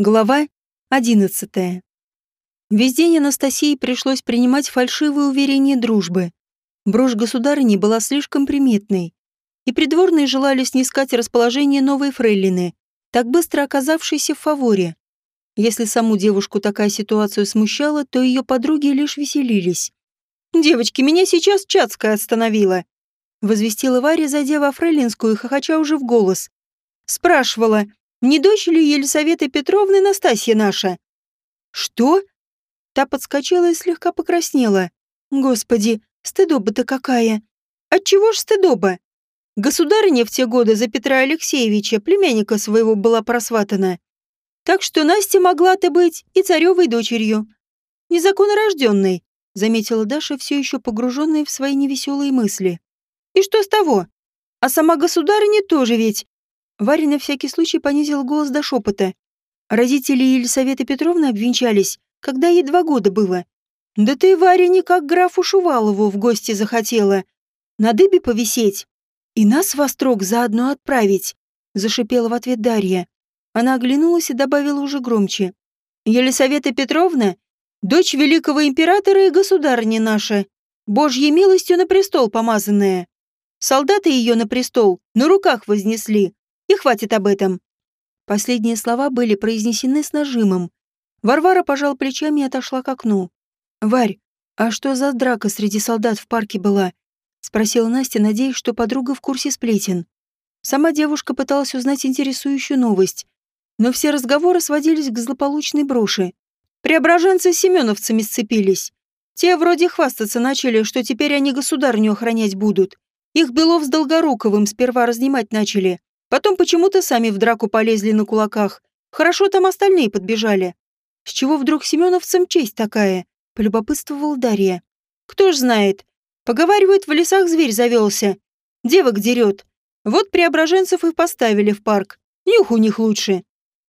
Глава 11. Весь день Анастасии пришлось принимать фальшивые уверения дружбы. Брошь государыни была слишком приметной, и придворные желали снискать расположение новой фрейлины, так быстро оказавшейся в фаворе. Если саму девушку такая ситуация смущала, то ее подруги лишь веселились. «Девочки, меня сейчас Чацкая остановила!» Возвестила Варя, зайдя во фрейлинскую, хохоча уже в голос. Спрашивала, не дочь ли Елисаветы Петровны Настасья наша?» «Что?» Та подскочила и слегка покраснела. «Господи, стыдоба-то какая!» «Отчего ж стыдоба?» Государыня в те годы за Петра Алексеевича, племянника своего, была просватана. Так что Настя могла-то быть и царевой дочерью. Незаконнорожденной, заметила Даша, все еще погруженная в свои невеселые мысли. И что с того? А сама государыня тоже ведь Варя на всякий случай понизил голос до шепота. Родители Елисаветы Петровны обвенчались, когда ей два года было. Да ты, Варя, не как графу Шувалову в гости захотела. На дыбе повисеть. И нас во строк заодно отправить, зашипела в ответ Дарья. Она оглянулась и добавила уже громче. Елисавета Петровна — дочь великого императора и государни наша, божьей милостью на престол помазанная. Солдаты ее на престол на руках вознесли, и хватит об этом. Последние слова были произнесены с нажимом. Варвара пожал плечами и отошла к окну. «Варь, а что за драка среди солдат в парке была?» — спросила Настя, надеясь, что подруга в курсе сплетен. Сама девушка пыталась узнать интересующую новость, но все разговоры сводились к злополучной броши. Преображенцы с семеновцами сцепились. Те вроде хвастаться начали, что теперь они государню охранять будут. Их Белов с Долгоруковым сперва разнимать начали, Потом почему-то сами в драку полезли на кулаках. Хорошо там остальные подбежали. С чего вдруг семеновцам честь такая? Полюбопытствовал Дарья. Кто ж знает. Поговаривают, в лесах зверь завелся. Девок дерет. Вот преображенцев и поставили в парк. Нюх у них лучше.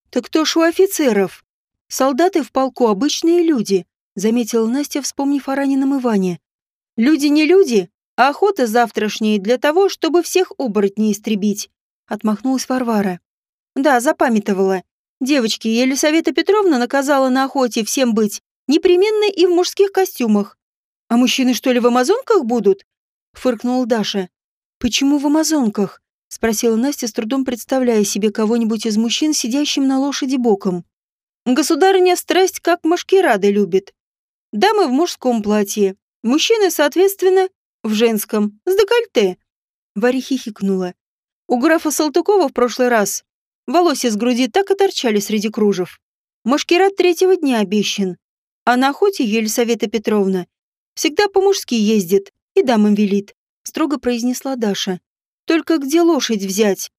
Так кто ж у офицеров? Солдаты в полку обычные люди, заметила Настя, вспомнив о раненом Иване. Люди не люди, а охота завтрашняя для того, чтобы всех оборотней истребить отмахнулась Варвара. Да, запамятовала. Девочки, Елисавета Петровна наказала на охоте всем быть непременно и в мужских костюмах. А мужчины что ли в амазонках будут? Фыркнула Даша. Почему в амазонках? Спросила Настя, с трудом представляя себе кого-нибудь из мужчин, сидящим на лошади боком. Государыня страсть как машкирады любит. Дамы в мужском платье, мужчины, соответственно, в женском, с декольте. Варя хихикнула. У графа Салтыкова в прошлый раз волосы с груди так и торчали среди кружев. Машкират третьего дня обещан. А на охоте Елисавета Петровна всегда по-мужски ездит и дамам велит, строго произнесла Даша. Только где лошадь взять?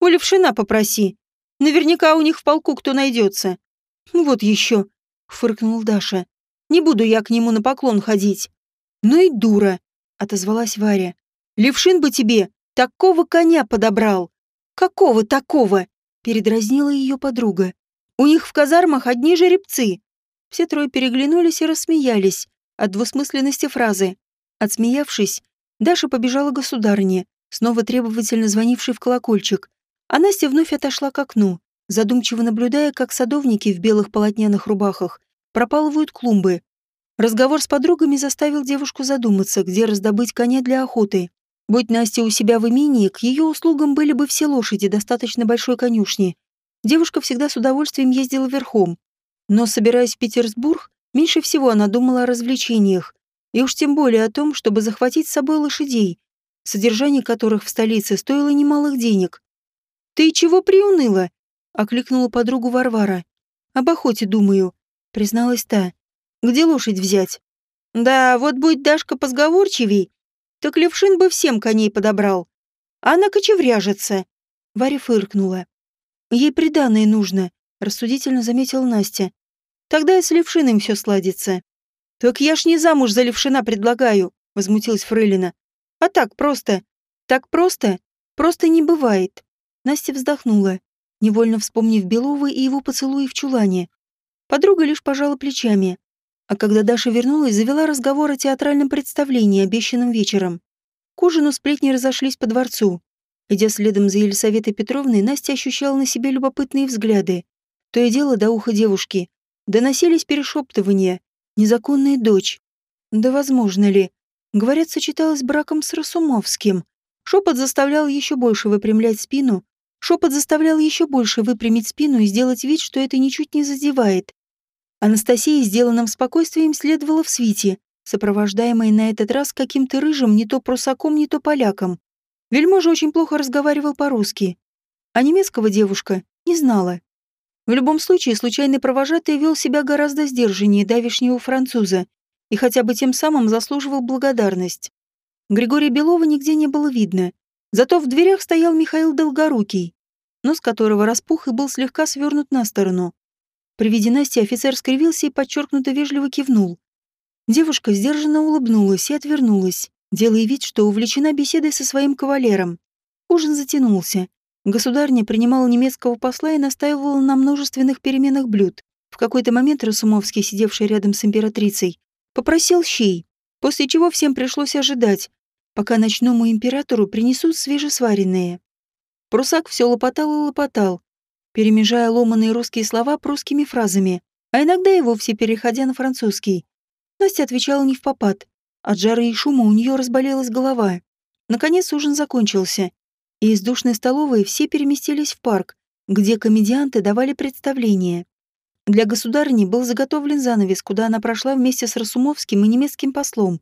У Левшина попроси. Наверняка у них в полку кто найдется. Вот еще, фыркнул Даша. Не буду я к нему на поклон ходить. Ну и дура, отозвалась Варя. Левшин бы тебе Такого коня подобрал. Какого такого? Передразнила ее подруга. У них в казармах одни жеребцы. Все трое переглянулись и рассмеялись от двусмысленности фразы. Отсмеявшись, Даша побежала к государыне, снова требовательно звонившей в колокольчик. А Настя вновь отошла к окну, задумчиво наблюдая, как садовники в белых полотняных рубахах пропалывают клумбы. Разговор с подругами заставил девушку задуматься, где раздобыть коня для охоты. Будь Настя у себя в имении, к ее услугам были бы все лошади достаточно большой конюшни. Девушка всегда с удовольствием ездила верхом. Но, собираясь в Петербург, меньше всего она думала о развлечениях, и уж тем более о том, чтобы захватить с собой лошадей, содержание которых в столице стоило немалых денег. «Ты чего приуныла?» — окликнула подругу Варвара. «Об охоте думаю», — призналась та. «Где лошадь взять?» «Да, вот будь Дашка позговорчивей, так Левшин бы всем коней подобрал. А она кочевряжется. Варя фыркнула. Ей приданное нужно, рассудительно заметила Настя. Тогда и с Левшиным все сладится. Так я ж не замуж за Левшина предлагаю, возмутилась Фрылина. А так просто. Так просто? Просто не бывает. Настя вздохнула, невольно вспомнив Белова и его поцелуи в чулане. Подруга лишь пожала плечами. А когда Даша вернулась, завела разговор о театральном представлении, обещанном вечером. К ужину сплетни разошлись по дворцу. Идя следом за Елисаветой Петровной, Настя ощущала на себе любопытные взгляды. То и дело до уха девушки. Доносились перешептывания. Незаконная дочь. Да возможно ли? Говорят, сочеталась браком с Расумовским. Шепот заставлял еще больше выпрямлять спину. Шепот заставлял еще больше выпрямить спину и сделать вид, что это ничуть не задевает. Анастасия, сделанным спокойствием, следовала в свите, сопровождаемой на этот раз каким-то рыжим, не то прусаком, не то поляком. Вельможа очень плохо разговаривал по-русски, а немецкого девушка не знала. В любом случае, случайный провожатый вел себя гораздо сдержаннее давишнего француза и хотя бы тем самым заслуживал благодарность. Григория Белова нигде не было видно, зато в дверях стоял Михаил Долгорукий, нос которого распух и был слегка свернут на сторону. При виде Насти офицер скривился и подчеркнуто вежливо кивнул. Девушка сдержанно улыбнулась и отвернулась, делая вид, что увлечена беседой со своим кавалером. Ужин затянулся. Государня принимала немецкого посла и настаивала на множественных переменах блюд. В какой-то момент Расумовский, сидевший рядом с императрицей, попросил щей, после чего всем пришлось ожидать, пока ночному императору принесут свежесваренные. Прусак все лопотал и лопотал, перемежая ломаные русские слова прусскими фразами, а иногда и вовсе переходя на французский. Настя отвечала не в попад. От жары и шума у нее разболелась голова. Наконец ужин закончился, и из душной столовой все переместились в парк, где комедианты давали представление. Для государни был заготовлен занавес, куда она прошла вместе с Расумовским и немецким послом.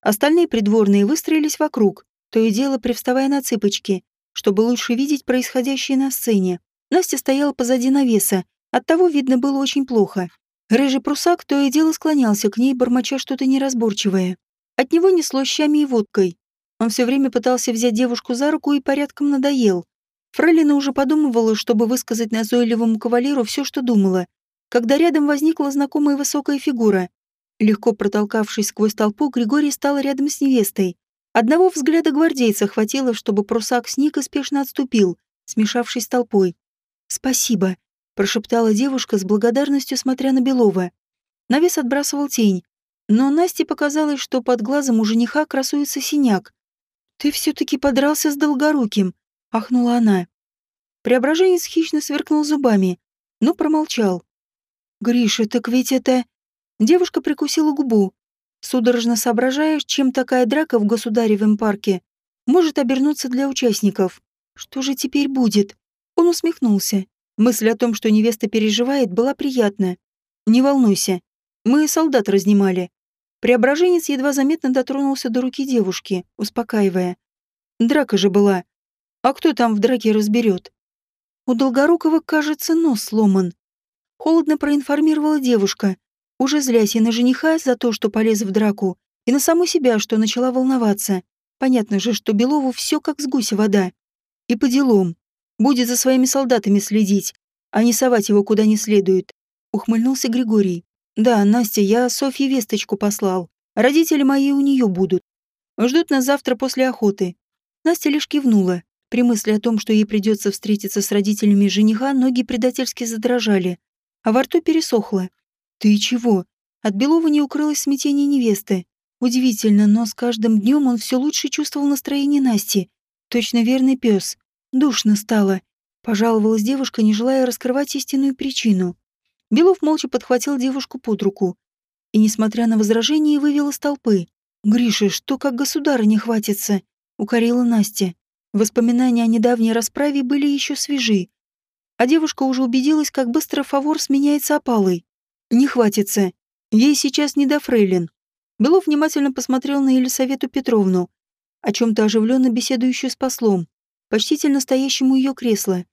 Остальные придворные выстроились вокруг, то и дело привставая на цыпочки, чтобы лучше видеть происходящее на сцене. Настя стояла позади навеса, оттого видно было очень плохо. Рыжий прусак то и дело склонялся к ней, бормоча что-то неразборчивое. От него несло щами и водкой, он все время пытался взять девушку за руку и порядком надоел. Фрейлина уже подумывала, чтобы высказать назойливому кавалеру все, что думала, когда рядом возникла знакомая высокая фигура. Легко протолкавшись сквозь толпу, Григорий стал рядом с невестой. Одного взгляда гвардейца хватило, чтобы прусак сник и спешно отступил, смешавшись с толпой. «Спасибо», — прошептала девушка с благодарностью, смотря на Белова. Навес отбрасывал тень, но Насте показалось, что под глазом у жениха красуется синяк. «Ты все-таки подрался с Долгоруким», — ахнула она. Преображенец хищно сверкнул зубами, но промолчал. «Гриша, так ведь это...» Девушка прикусила губу, судорожно соображая, чем такая драка в государевом парке может обернуться для участников. Что же теперь будет? Он усмехнулся. Мысль о том, что невеста переживает, была приятна. «Не волнуйся. Мы солдат разнимали. Преображенец едва заметно дотронулся до руки девушки, успокаивая. Драка же была. А кто там в драке разберет? У Долгорукова, кажется, нос сломан. Холодно проинформировала девушка, уже злясь и на жениха за то, что полез в драку, и на саму себя, что начала волноваться. Понятно же, что Белову все как с гуся вода. И по делам. Будет за своими солдатами следить, а не совать его куда не следует. Ухмыльнулся Григорий. «Да, Настя, я Софье весточку послал. Родители мои у нее будут. Ждут нас завтра после охоты». Настя лишь кивнула. При мысли о том, что ей придется встретиться с родителями жениха, ноги предательски задрожали, а во рту пересохло. «Ты чего?» От Белова не укрылось смятение невесты. Удивительно, но с каждым днем он все лучше чувствовал настроение Насти. Точно верный пес. Душно стало. Пожаловалась девушка, не желая раскрывать истинную причину. Белов молча подхватил девушку под руку и, несмотря на возражения, вывел из толпы. «Гриша, что как государыня хватится?» — укорила Настя. Воспоминания о недавней расправе были еще свежи, а девушка уже убедилась, как быстро фавор сменяется опалой. «Не хватится. Ей сейчас не до фрейлин». Белов внимательно посмотрел на Елисавету Петровну, о чем-то оживленно беседующую с послом, почтительно стоящему ее кресло.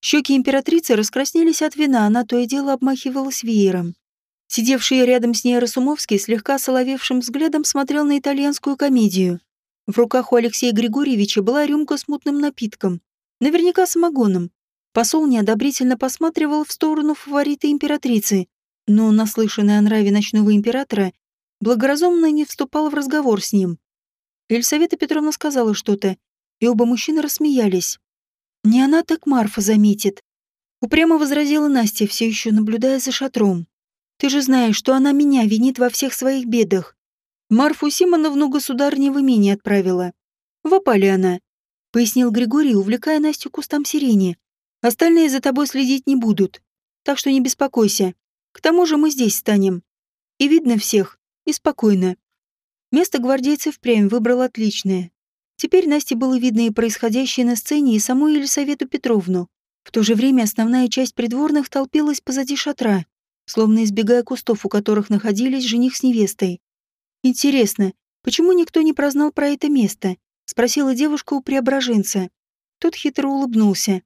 Щеки императрицы раскраснелись от вина, она то и дело обмахивалась веером. Сидевший рядом с ней Расумовский слегка соловевшим взглядом смотрел на итальянскую комедию. В руках у Алексея Григорьевича была рюмка с мутным напитком. Наверняка самогоном. Посол неодобрительно посматривал в сторону фаворита императрицы, но, наслышанный о нраве ночного императора, благоразумно не вступал в разговор с ним. Елисавета Петровна сказала что-то, и оба мужчины рассмеялись. Не она, так Марфа заметит. Упрямо возразила Настя, все еще наблюдая за шатром. Ты же знаешь, что она меня винит во всех своих бедах. Марфу Симоновну государни в имение отправила. В опале она, пояснил Григорий, увлекая Настю кустам сирени. Остальные за тобой следить не будут. так что не беспокойся. К тому же мы здесь станем. И видно всех, и спокойно. Место гвардейцев впрямь выбрал отличное. Теперь Насте было видно и происходящее на сцене, и саму Елисавету Петровну. В то же время основная часть придворных толпилась позади шатра, словно избегая кустов, у которых находились жених с невестой. «Интересно, почему никто не прознал про это место?» — спросила девушка у преображенца. Тот хитро улыбнулся.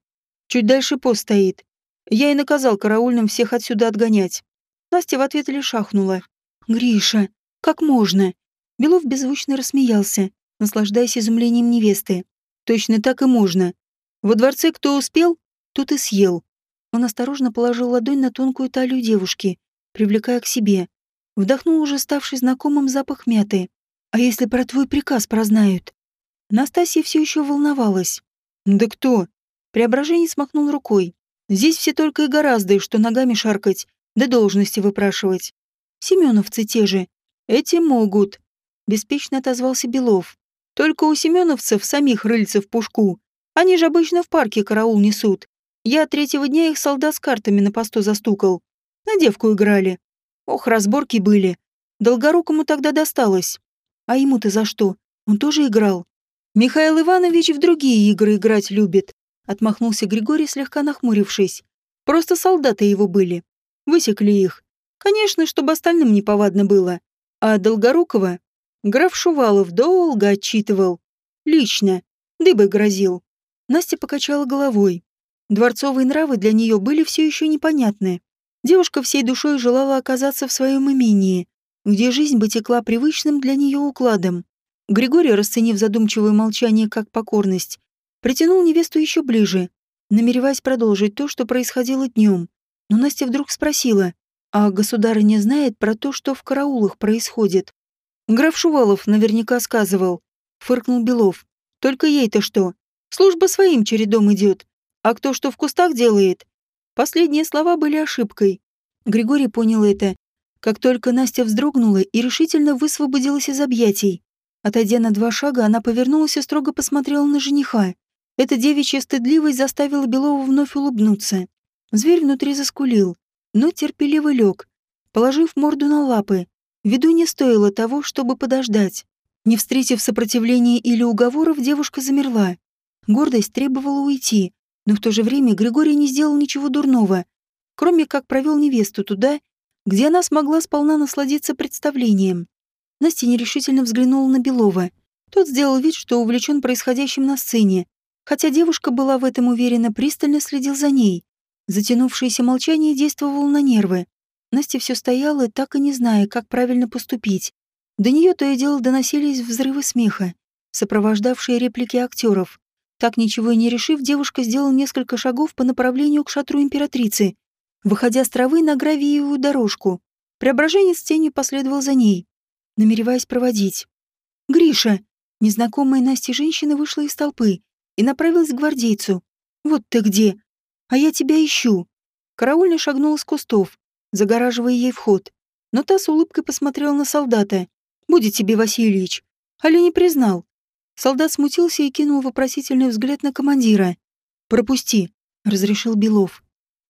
«Чуть дальше пост стоит. Я и наказал караульным всех отсюда отгонять». Настя в ответ лишь ахнула. «Гриша, как можно?» Белов беззвучно рассмеялся, наслаждаясь изумлением невесты. «Точно так и можно. Во дворце кто успел, тот и съел. Он осторожно положил ладонь на тонкую талию девушки, привлекая к себе. Вдохнул уже ставший знакомым запах мяты. «А если про твой приказ прознают?» Настасья все еще волновалась. «Да кто?» Преображение смахнул рукой. «Здесь все только и гораздо, что ногами шаркать, да должности выпрашивать. Семеновцы те же. Эти могут», — беспечно отозвался Белов. «Только у семеновцев самих рыльца в пушку. Они же обычно в парке караул несут. Я третьего дня их солдат с картами на посту застукал. На девку играли. Ох, разборки были. Долгорукому тогда досталось. А ему-то за что? Он тоже играл. Михаил Иванович в другие игры играть любит. Отмахнулся Григорий, слегка нахмурившись. Просто солдаты его были. Высекли их. Конечно, чтобы остальным не повадно было. А Долгорукова граф Шувалов долго отчитывал. Лично. Дыбой грозил. Настя покачала головой. Дворцовые нравы для нее были все еще непонятны. Девушка всей душой желала оказаться в своем имении, где жизнь бы текла привычным для нее укладом. Григорий, расценив задумчивое молчание как покорность, притянул невесту еще ближе, намереваясь продолжить то, что происходило днем. Но Настя вдруг спросила, а государыня знает про то, что в караулах происходит. Граф Шувалов наверняка сказывал, фыркнул Белов. Только ей-то что? Служба своим чередом идет. А кто что в кустах делает? Последние слова были ошибкой. Григорий понял это, как только Настя вздрогнула и решительно высвободилась из объятий. Отойдя на два шага, она повернулась и строго посмотрела на жениха. Эта девичья стыдливость заставила Белова вновь улыбнуться. Зверь внутри заскулил, но терпеливо лег, положив морду на лапы. Виду не стоило того, чтобы подождать. Не встретив сопротивления или уговоров, девушка замерла. Гордость требовала уйти, но в то же время Григорий не сделал ничего дурного, кроме как провел невесту туда, где она смогла сполна насладиться представлением. Настя нерешительно взглянула на Белова. Тот сделал вид, что увлечен происходящим на сцене, хотя девушка была в этом уверена, пристально следил за ней. Затянувшееся молчание действовало на нервы. Настя все стояла, так и не зная, как правильно поступить. До нее то и дело доносились взрывы смеха, сопровождавшие реплики актеров. Так ничего и не решив, девушка сделала несколько шагов по направлению к шатру императрицы, выходя с травы на гравиевую дорожку. Преображение с тенью последовал за ней, намереваясь проводить. «Гриша!» Незнакомая Насте женщина вышла из толпы и направилась к гвардейцу. «Вот ты где! А я тебя ищу!» Караульный шагнул с кустов, загораживая ей вход. Но та с улыбкой посмотрела на солдата. «Будет тебе, Васильевич!» Али не признал. Солдат смутился и кинул вопросительный взгляд на командира. «Пропусти», — разрешил Белов.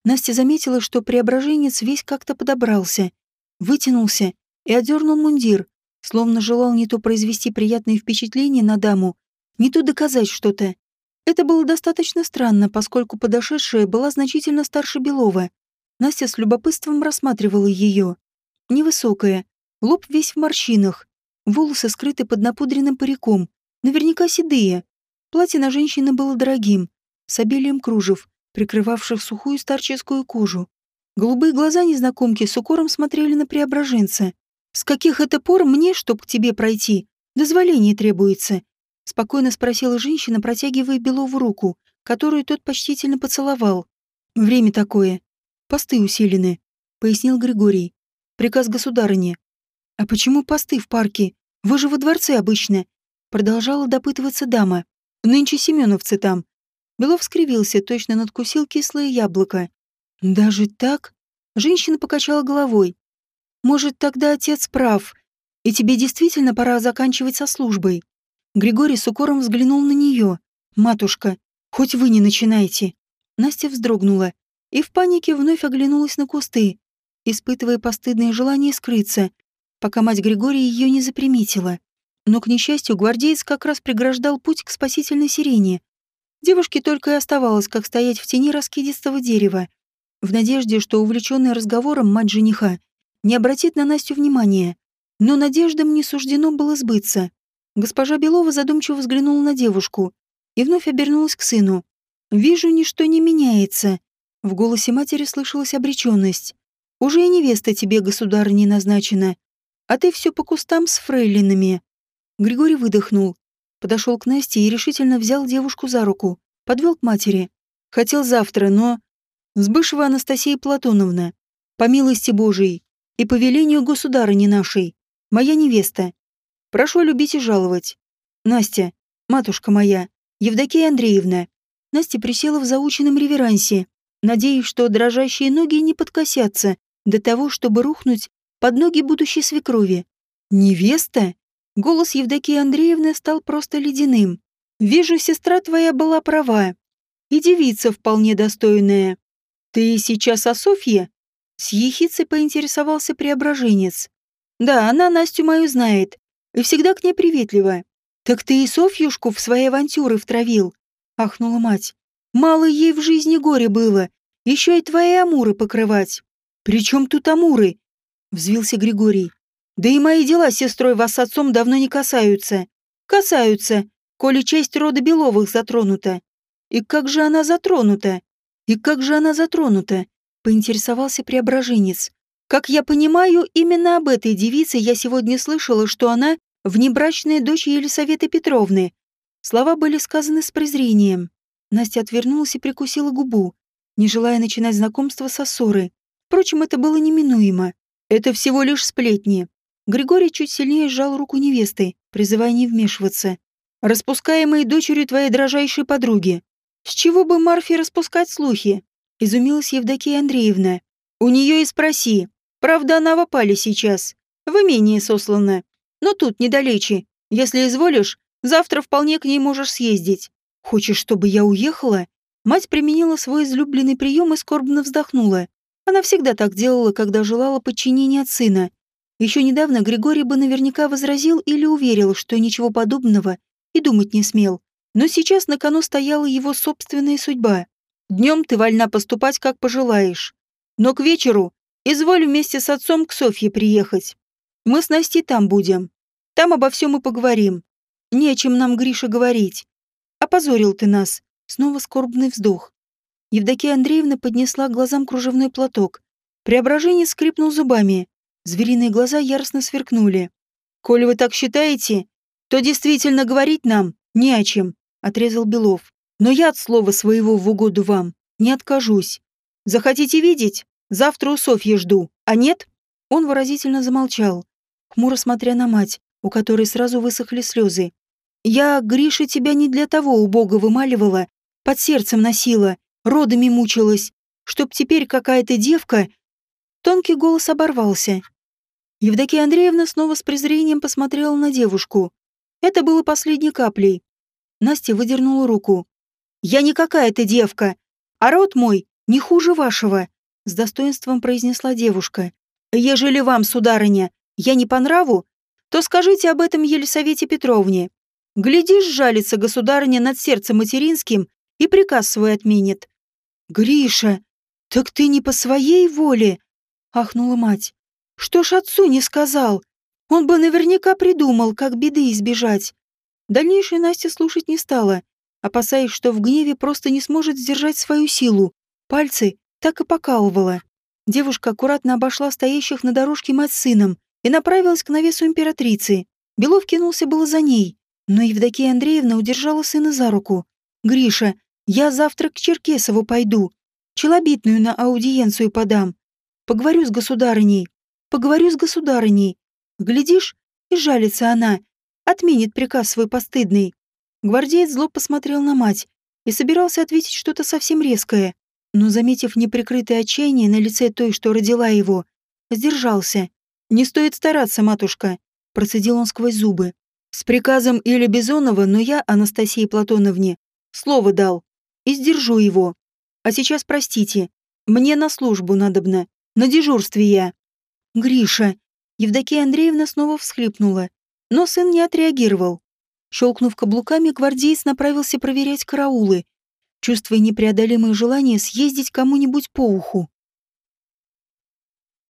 Настя заметила, что преображенец весь как-то подобрался, вытянулся и одернул мундир, словно желал не то произвести приятное впечатление на даму, не то доказать что-то. Это было достаточно странно, поскольку подошедшая была значительно старше Белова. Настя с любопытством рассматривала ее. Невысокая, лоб весь в морщинах, волосы скрыты под напудренным париком, Наверняка седые. Платье на женщине было дорогим, с обилием кружев, прикрывавших сухую старческую кожу. Голубые глаза незнакомки с укором смотрели на преображенца. «С каких это пор мне, чтоб к тебе пройти, дозволение требуется?» — спокойно спросила женщина, протягивая Белову руку, которую тот почтительно поцеловал. «Время такое. Посты усилены», — пояснил Григорий. «Приказ государыни». «А почему посты в парке? Вы же во дворце обычно. Продолжала допытываться дама. Нынче семеновцы там. Белов скривился, точно надкусил кислое яблоко. Даже так? Женщина покачала головой. Может, тогда отец прав, и тебе действительно пора заканчивать со службой. Григорий с укором взглянул на нее. «Матушка, хоть вы не начинайте». Настя вздрогнула. И в панике вновь оглянулась на кусты, испытывая постыдное желание скрыться, пока мать Григория ее не заприметила. Но, к несчастью, гвардеец как раз преграждал путь к спасительной сирене. Девушке только и оставалось, как стоять в тени раскидистого дерева, в надежде, что увлеченная разговором мать жениха не обратит на Настю внимания. Но надеждам не суждено было сбыться. Госпожа Белова задумчиво взглянула на девушку и вновь обернулась к сыну. «Вижу, ничто не меняется». В голосе матери слышалась обреченность. «Уже и невеста тебе, государь, не назначена, а ты все по кустам с фрейлинами». Григорий выдохнул, подошел к Насте и решительно взял девушку за руку, подвел к матери. Хотел завтра, но... Сбышева Анастасия Платоновна, по милости Божией и по велению государыни нашей, моя невеста. Прошу любить и жаловать. Настя, матушка моя, Евдокия Андреевна. Настя присела в заученном реверансе, надеясь, что дрожащие ноги не подкосятся до того, чтобы рухнуть под ноги будущей свекрови. «Невеста?» Голос Евдокии Андреевны стал просто ледяным. «Вижу, сестра твоя была права. И девица вполне достойная. Ты сейчас о Софье?» С ехицей поинтересовался преображенец. «Да, она Настю мою знает. И всегда к ней приветлива. Так ты и Софьюшку в свои авантюры втравил?» Ахнула мать. «Мало ей в жизни горе было. Еще и твои амуры покрывать». «При чем тут амуры?» Взвился Григорий. Да и мои дела с сестрой вас с отцом давно не касаются. Касаются, коли честь рода Беловых затронута. И как же она затронута? И как же она затронута? Поинтересовался преображенец. Как я понимаю, именно об этой девице я сегодня слышала, что она внебрачная дочь Елисаветы Петровны. Слова были сказаны с презрением. Настя отвернулась и прикусила губу, не желая начинать знакомство со ссоры. Впрочем, это было неминуемо. Это всего лишь сплетни. Григорий чуть сильнее сжал руку невесты, призывая не вмешиваться. «Распускаемые дочерью твоей дрожайшей подруги. С чего бы Марфе распускать слухи?» Изумилась Евдокия Андреевна. «У нее и спроси. Правда, она в опале сейчас. В имение сослана. Но тут недалече. Если изволишь, завтра вполне к ней можешь съездить. Хочешь, чтобы я уехала?» Мать применила свой излюбленный прием и скорбно вздохнула. Она всегда так делала, когда желала подчинения от сына, еще недавно Григорий бы наверняка возразил или уверил, что ничего подобного и думать не смел. Но сейчас на кону стояла его собственная судьба. Днем ты вольна поступать, как пожелаешь. Но к вечеру изволь вместе с отцом к Софье приехать. Мы с Настей там будем. Там обо всем и поговорим. Не о чем нам, Гриша, говорить. Опозорил ты нас. Снова скорбный вздох. Евдокия Андреевна поднесла к глазам кружевной платок. Преображение скрипнул зубами. Звериные глаза яростно сверкнули. «Коли вы так считаете, то действительно говорить нам не о чем», — отрезал Белов. «Но я от слова своего в угоду вам не откажусь. Захотите видеть? Завтра у Софьи жду, а нет?» Он выразительно замолчал, хмуро смотря на мать, у которой сразу высохли слезы. «Я, Гриша, тебя не для того у Бога вымаливала, под сердцем носила, родами мучилась, чтоб теперь какая-то девка...» Тонкий голос оборвался, Евдокия Андреевна снова с презрением посмотрела на девушку. Это было последней каплей. Настя выдернула руку. «Я не какая-то девка, а род мой не хуже вашего», с достоинством произнесла девушка. «Ежели вам, сударыня, я не по нраву, то скажите об этом Елисавете Петровне. Глядишь, жалится государыня над сердцем материнским и приказ свой отменит». «Гриша, так ты не по своей воле?» — ахнула мать. Что ж отцу не сказал? Он бы наверняка придумал, как беды избежать. Дальнейшее Настя слушать не стала, опасаясь, что в гневе просто не сможет сдержать свою силу. Пальцы так и покалывала. Девушка аккуратно обошла стоящих на дорожке мать с сыном и направилась к навесу императрицы. Белов кинулся было за ней, но Евдокия Андреевна удержала сына за руку. «Гриша, я завтра к Черкесову пойду. Челобитную на аудиенцию подам. Поговорю с государыней. Поговорю с государыней. Глядишь, и жалится она. Отменит приказ свой постыдный. Гвардеец зло посмотрел на мать и собирался ответить что-то совсем резкое, но, заметив неприкрытое отчаяние на лице той, что родила его, сдержался. «Не стоит стараться, матушка», — процедил он сквозь зубы. «С приказом или Бизонова, но я, Анастасии Платоновне, слово дал. И сдержу его. А сейчас простите. Мне на службу надобно. На дежурстве я». «Гриша!» Евдокия Андреевна снова всхлипнула, но сын не отреагировал. Щелкнув каблуками, гвардеец направился проверять караулы, чувствуя непреодолимое желание съездить кому-нибудь по уху.